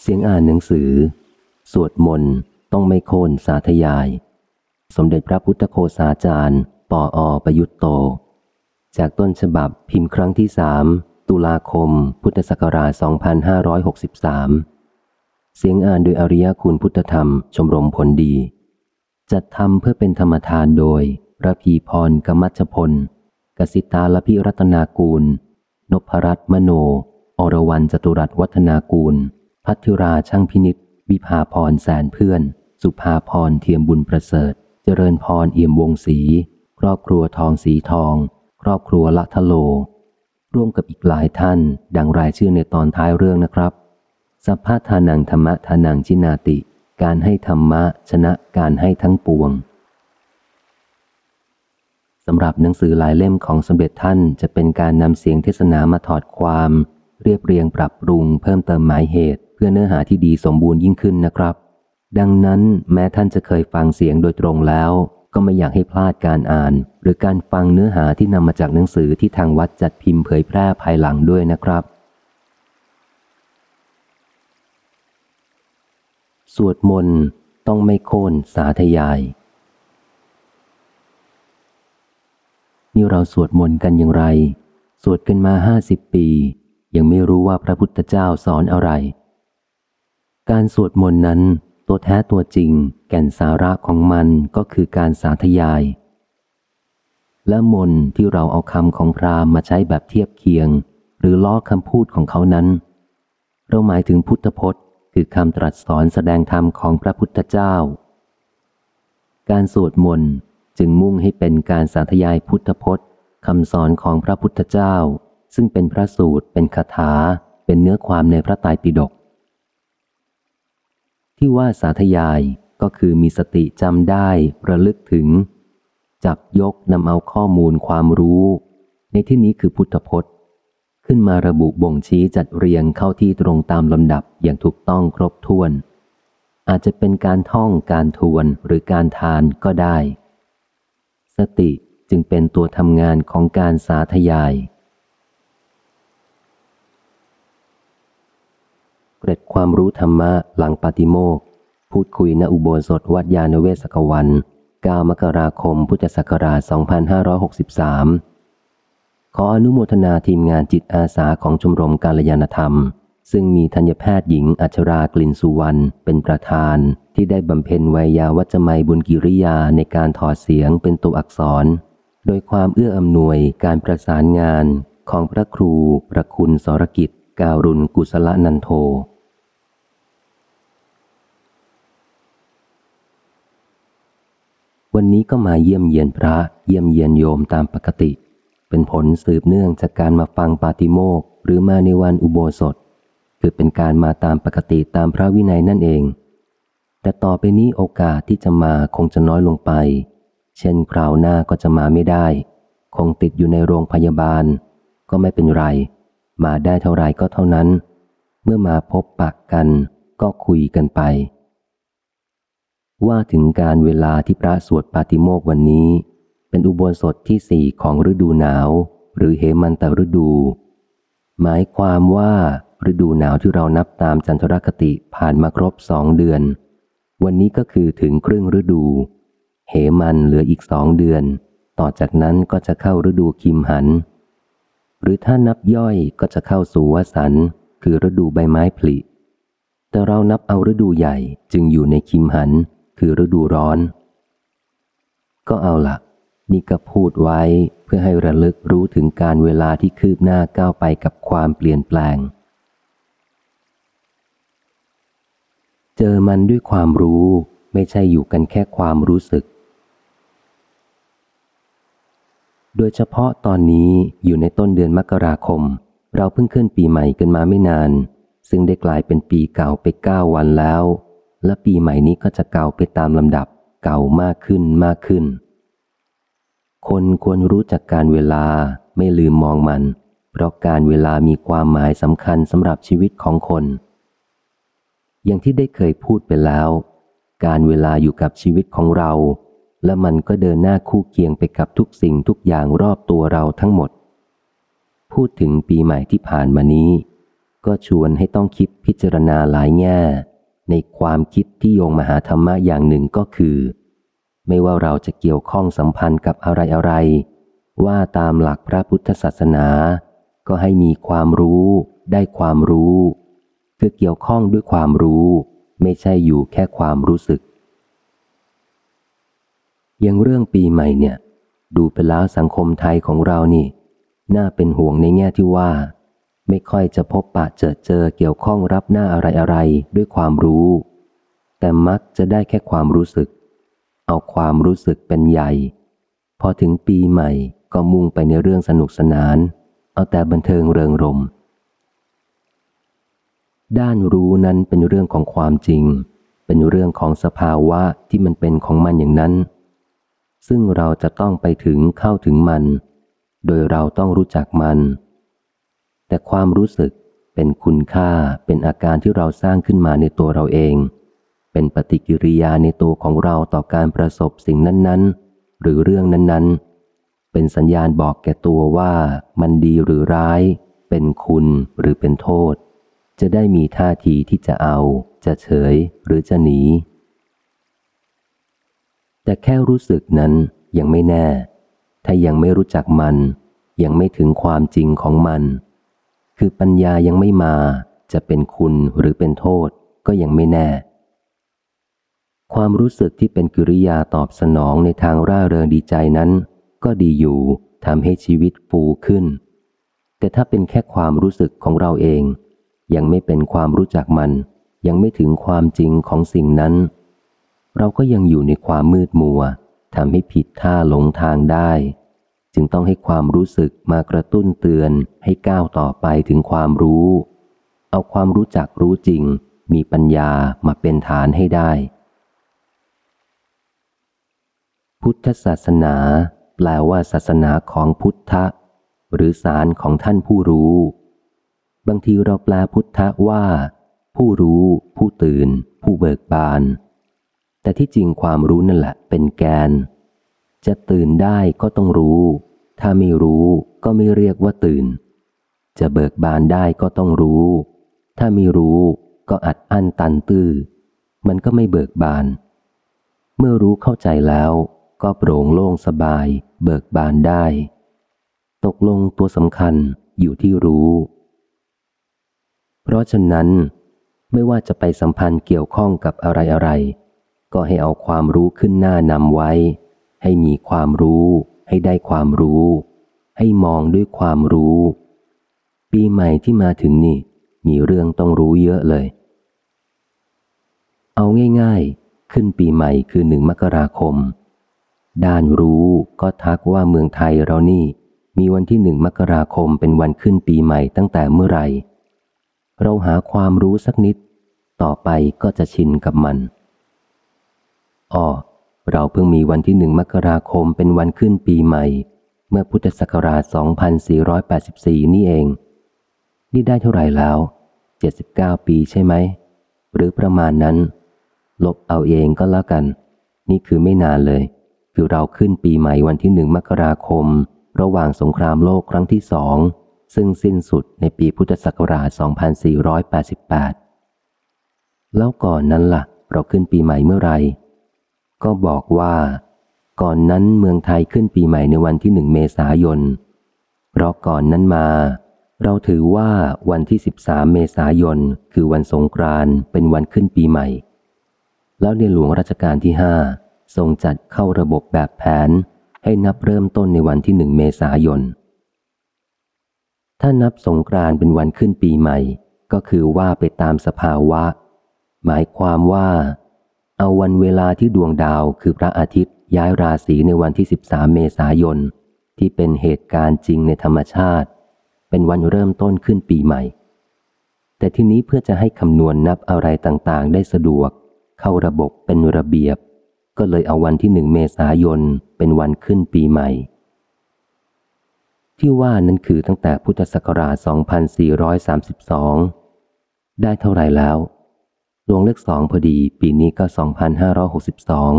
เสียงอ่านหนังสือ สวดมนต์ต้องไม่โค่นสาธยาย สมเด็จพระพุทธโคสาจารย์ ปออประยุตโต จากต้นฉบับพิมพ์ครั้งที่สามตุลาคม พุทธศักราช 2563 เสียงอ่านโดยอริยคุณพุทธธรรม ชมรมผลดี จัดทำเพื่อเป็นธรรมทานโดย พระพีพรกมัชพล กสิตาลพิรัตนากูล นพรัตน์มโน อรวรรณจตุรัตวัฒนากูล พัทธิราช่างพินิษวิภาพรแสนเพื่อน สุภาพรเทียมบุญประเสริฐ เจริญพรเอี่ยมวงศรีครอบครัวทองสีทอง ครอบครัวละทะโล ร่วมกับอีกหลายท่าน ดังรายชื่อในตอนท้ายเรื่องนะครับ สัพพะทานังธรรมะทานังชินาติ การให้ธรรมะชนะการให้ทั้งปวงสำหรับหนังสือหลายเล่มของสมเด็จท่านจะเป็นการนำเสียงเทศนามาถอดความ เรียบเรียงปรับปรุงเพิ่มเติมหมายเหตุ เพื่อเนื้อหาที่ดีสมบูรณ์ยิ่งขึ้นนะครับ ดังนั้นแม้ท่านจะเคยฟังเสียงโดยตรงแล้ว ก็ไม่อยากให้พลาดการอ่าน หรือการฟังเนื้อหาที่นำมาจากหนังสือที่ทางวัดจัดพิมพ์เผยแพร่ภายหลังด้วยนะครับ สวดมนต์ต้องไม่โค่นสาธยาย นี่เราสวดมนต์กันอย่างไร สวดกันมาห้าสิบปี ยังไม่รู้ว่าพระพุทธเจ้าสอนอะไร การสวดมนต์นั้น ตัวแท้ตัวจริง แก่นสาระของมันก็คือการสาธยาย และมนที่เราเอาคำของพราหมณ์มาใช้แบบเทียบเคียง หรือล้อคำพูดของเขานั้น เราหมายถึงพุทธพจน์ คือคำตรัสสอนแสดงธรรมของพระพุทธเจ้า การสวดมนต์จึงมุ่งให้เป็นการสาธยายพุทธพจน์คำสอนของพระพุทธเจ้า ซึ่งเป็นพระสูตร เป็นคาถา เป็นเนื้อความในพระไตรปิฎก ที่ว่าสาธยายก็คือมีสติจำได้ระลึกถึง จับยกนำเอาข้อมูลความรู้ ในที่นี้คือพุทธพจน์ ขึ้นมาระบุบ่งชี้จัดเรียงเข้าที่ตรงตามลำดับอย่างถูกต้องครบถ้วน อาจจะเป็นการท่องการทวนหรือการทานก็ได้ สติจึงเป็นตัวทำงานของการสาธยาย เกร็ดความรู้ธรรมะหลังปฏิโมกพูดคุยณอุโบสถวัดยาณเวศกวัน 9 มกราคม พุทธศักราช 2563 ขออนุโมทนาทีมงานจิตอาสาของชมรมการยานธรรม ซึ่งมีธัญแพทย์หญิงอัชรากลิ่นสุวรรณเป็นประธาน ที่ได้บำเพ็ญวัยยาวัจไมบุญกิริยาในการถอดเสียงเป็นตัวอักษร โดยความเอื้ออำนวยการประสานงานของพระครู ประคุณสรกิจ การุณกุศลนันโท วันนี้ก็มาเยี่ยมเยียนพระ เยี่ยมเยียนโยมตามปกติ เป็นผลสืบเนื่องจากการมาฟังปาติโมกหรือมาในวันอุโบสถ คือเป็นการมาตามปกติตามพระวินัยนั่นเอง แต่ต่อไปนี้โอกาสที่จะมาคงจะน้อยลงไป เช่นคราวหน้าก็จะมาไม่ได้ คงติดอยู่ในโรงพยาบาล ก็ไม่เป็นไร มาได้เท่าไรก็เท่านั้น เมื่อมาพบปากกันก็คุยกันไป ว่าถึงการเวลาที่พระสวดปาติโมกวันนี้ เป็นอุโบสถที่สี่ของฤดูหนาว หรือเหมันตฤดู หมายความว่าฤดูหนาวที่เรานับตามจันทรคติผ่านมาครบสองเดือน วันนี้ก็คือถึงครึ่งฤดู เหมันเหลืออีกสองเดือน ต่อจากนั้นก็จะเข้าฤดูคิมหัน หรือถ้านับย่อยก็จะเข้าสู่วสันคือฤดูใบไม้ผลิแต่เรานับเอาฤดูใหญ่จึงอยู่ในคิมหัน คือฤดูร้อน ก็เอาละ นี่ก็พูดไว้เพื่อให้ระลึกรู้ถึงการเวลาที่คืบหน้าก้าวไปกับความเปลี่ยนแปลง เจอมันด้วยความรู้ไม่ใช่อยู่กันแค่ความรู้สึก โดยเฉพาะตอนนี้อยู่ในต้นเดือนมกราคม เราเพิ่งขึ้นปีใหม่กันมาไม่นาน ซึ่งได้กลายเป็นปีเก่าไปเก้าวันแล้ว และปีใหม่นี้ก็จะเก่าไปตามลำดับ เก่ามากขึ้นมากขึ้น คนควรรู้จักการเวลาไม่ลืมมองมัน เพราะการเวลามีความหมายสำคัญสำหรับชีวิตของคน อย่างที่ได้เคยพูดไปแล้ว การเวลาอยู่กับชีวิตของเรา และมันก็เดินหน้าคู่เคียงไปกับทุกสิ่งทุกอย่างรอบตัวเราทั้งหมด พูดถึงปีใหม่ที่ผ่านมานี้ ก็ชวนให้ต้องคิดพิจารณาหลายแง่ ในความคิดที่โยงมาหาธรรมะอย่างหนึ่งก็คือ ไม่ว่าเราจะเกี่ยวข้องสัมพันธ์กับอะไรอะไร ว่าตามหลักพระพุทธศาสนา ก็ให้มีความรู้ ได้ความรู้ คือเกี่ยวข้องด้วยความรู้ ไม่ใช่อยู่แค่ความรู้สึกย่างเรื่องปีใหม่เนี่ย ดูไปแล้วสังคมไทยของเรานี่ น่าเป็นห่วงในแง่ที่ว่า ไม่ค่อยจะพบปะเจอเจอเกี่ยวข้องรับหน้าอะไรอะไรด้วยความรู้ แต่มักจะได้แค่ความรู้สึก เอาความรู้สึกเป็นใหญ่ พอถึงปีใหม่ก็มุ่งไปในเรื่องสนุกสนาน เอาแต่บันเทิงเริงรม ด้านรู้นั้นเป็นเรื่องของความจริง เป็นเรื่องของสภาวะที่มันเป็นของมันอย่างนั้น ซึ่งเราจะต้องไปถึงเข้าถึงมัน โดยเราต้องรู้จักมัน แต่ความรู้สึกเป็นคุณค่าเป็นอาการที่เราสร้างขึ้นมาในตัวเราเอง เป็นปฏิกิริยาในตัวของเราต่อการประสบสิ่งนั้นๆ หรือเรื่องนั้นๆ เป็นสัญญาณบอกแก่ตัวว่ามันดีหรือร้าย เป็นคุณหรือเป็นโทษ จะได้มีท่าทีที่จะเอา จะเฉยหรือจะหนี แต่แค่รู้สึกนั้นยังไม่แน่ ถ้ายังไม่รู้จักมัน ยังไม่ถึงความจริงของมัน คือปัญญายังไม่มาจะเป็นคุณหรือเป็นโทษก็ยังไม่แน่ ความรู้สึกที่เป็นกิริยาตอบสนองในทางร่าเริงดีใจนั้น ก็ดีอยู่ทำให้ชีวิตฟูขึ้น แต่ถ้าเป็นแค่ความรู้สึกของเราเอง ยังไม่เป็นความรู้จักมัน ยังไม่ถึงความจริงของสิ่งนั้น เราก็ยังอยู่ในความมืดมัวทำให้ผิดท่าหลงทางได้ จึงต้องให้ความรู้สึกมากระตุ้นเตือนให้ก้าวต่อไปถึงความรู้ เอาความรู้จักรู้จริง มีปัญญามาเป็นฐานให้ได้ พุทธศาสนา แปลว่าศาสนาของพุทธะ หรือสารของท่านผู้รู้ บางทีเราแปลพุทธะว่า ผู้รู้ ผู้ตื่น ผู้เบิกบาน แต่ที่จริงความรู้นั่นแหละเป็นแกน จะตื่นได้ก็ต้องรู้ ถ้าไม่รู้ก็ไม่เรียกว่าตื่น จะเบิกบานได้ก็ต้องรู้ ถ้าไม่รู้ก็อัดอั้นตันตื้อ มันก็ไม่เบิกบาน เมื่อรู้เข้าใจแล้วก็โปร่งโล่งสบาย เบิกบานได้ ตกลงตัวสำคัญอยู่ที่รู้ เพราะฉะนั้น ไม่ว่าจะไปสัมพันธ์เกี่ยวข้องกับอะไรอะไร ก็ให้เอาความรู้ขึ้นหน้านำไว้ ให้มีความรู้ ให้ได้ความรู้ ให้มองด้วยความรู้ ปีใหม่ที่มาถึงนี่ มีเรื่องต้องรู้เยอะเลย เอาง่ายๆ ขึ้นปีใหม่คือหนึ่งมกราคม ด้านรู้ก็ทักว่าเมืองไทยเรานี่ มีวันที่หนึ่งมกราคมเป็นวันขึ้นปีใหม่ตั้งแต่เมื่อไหร่ เราหาความรู้สักนิด ต่อไปก็จะชินกับมัน อ้อ เราเพิ่งมีวันที่หนึ่งมกราคมเป็นวันขึ้นปีใหม่ เมื่อพุทธศักราช 2484 นี่เอง นี่ได้เท่าไหร่แล้ว 79 ปีใช่ไหม หรือประมาณนั้น ลบเอาเองก็แล้วกัน นี่คือไม่นานเลย คือเราขึ้นปีใหม่วันที่หนึ่งมกราคม ระหว่างสงครามโลกครั้งที่สองซึ่งสิ้นสุดในปีพุทธศักราช 2488 แล้วก่อนนั้นละ่ะ เราขึ้นปีใหม่เมื่อไหร่ ก็บอกว่า ก่อนนั้นเมืองไทยขึ้นปีใหม่ในวันที่หนึ่งเมษายน เพราะก่อนนั้นมา เราถือว่าวันที่สิบสามเมษายน คือวันสงกรานต์เป็นวันขึ้นปีใหม่ แล้วในหลวงรัชกาลที่ห้าทรงจัดเข้าระบบแบบแผน ให้นับเริ่มต้นในวันที่หนึ่งเมษายน ถ้านับสงกรานต์เป็นวันขึ้นปีใหม่ ก็คือว่าไปตามสภาวะ หมายความว่า เอาวันเวลาที่ดวงดาวคือพระอาทิตย์ย้ายราศีในวันที่ 13 เมษายน ที่เป็นเหตุการณ์จริงในธรรมชาติ เป็นวันเริ่มต้นขึ้นปีใหม่ แต่ทีนี้เพื่อจะให้คำนวณนับอะไรต่างๆ ได้สะดวก เข้าระบบเป็นระเบียบ ก็เลยเอาวันที่หนึ่งเมษายนเป็นวันขึ้นปีใหม่ ที่ว่านั้นคือตั้งแต่พุทธศักราช 2432 ได้เท่าไหร่แล้ว ลวงเลขสองพอดีปีนี้ก็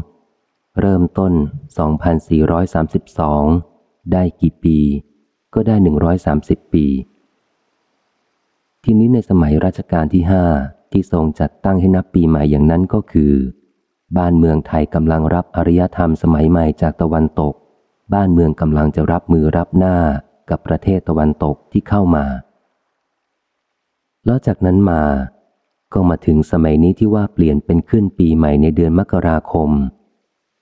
2562 เริ่มต้น 2432 ได้กี่ปี ก็ได้ 130 ปี ทีนี้ในสมัยรัชกาลที่ห้าที่ทรงจัดตั้งให้นับปีใหม่อย่างนั้นก็คือ บ้านเมืองไทยกำลังรับอารยธรรมสมัยใหม่จากตะวันตก บ้านเมืองกำลังจะรับมือรับหน้ากับประเทศตะวันตกที่เข้ามา แล้วจากนั้นมา ก็มาถึงสมัยนี้ที่ว่าเปลี่ยนเป็นขึ้นปีใหม่ในเดือนมกราคม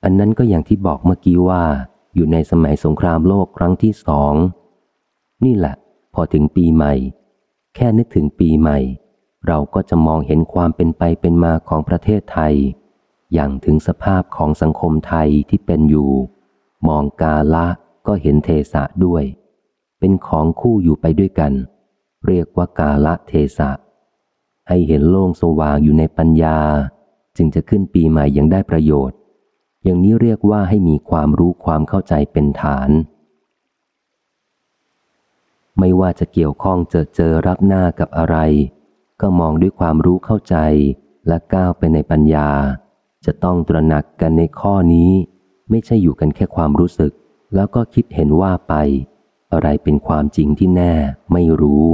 อันนั้นก็อย่างที่บอกเมื่อกี้ว่า อยู่ในสมัยสงครามโลกครั้งที่สอง นี่แหละ พอถึงปีใหม่ แค่นึกถึงปีใหม่ เราก็จะมองเห็นความเป็นไปเป็นมาของประเทศไทย อย่างถึงสภาพของสังคมไทยที่เป็นอยู่ มองกาละก็เห็นเทสะด้วย เป็นของคู่อยู่ไปด้วยกัน เรียกว่ากาละเทสะ ให้เห็นโล่งสว่างอยู่ในปัญญา จึงจะขึ้นปีใหม่ยังได้ประโยชน์ อย่างนี้เรียกว่าให้มีความรู้ความเข้าใจเป็นฐาน ไม่ว่าจะเกี่ยวข้องเจอเจอรับหน้ากับอะไร ก็มองด้วยความรู้เข้าใจและก้าวไปในปัญญา จะต้องตระหนักกันในข้อนี้ ไม่ใช่อยู่กันแค่ความรู้สึก แล้วก็คิดเห็นว่าไป อะไรเป็นความจริงที่แน่ไม่รู้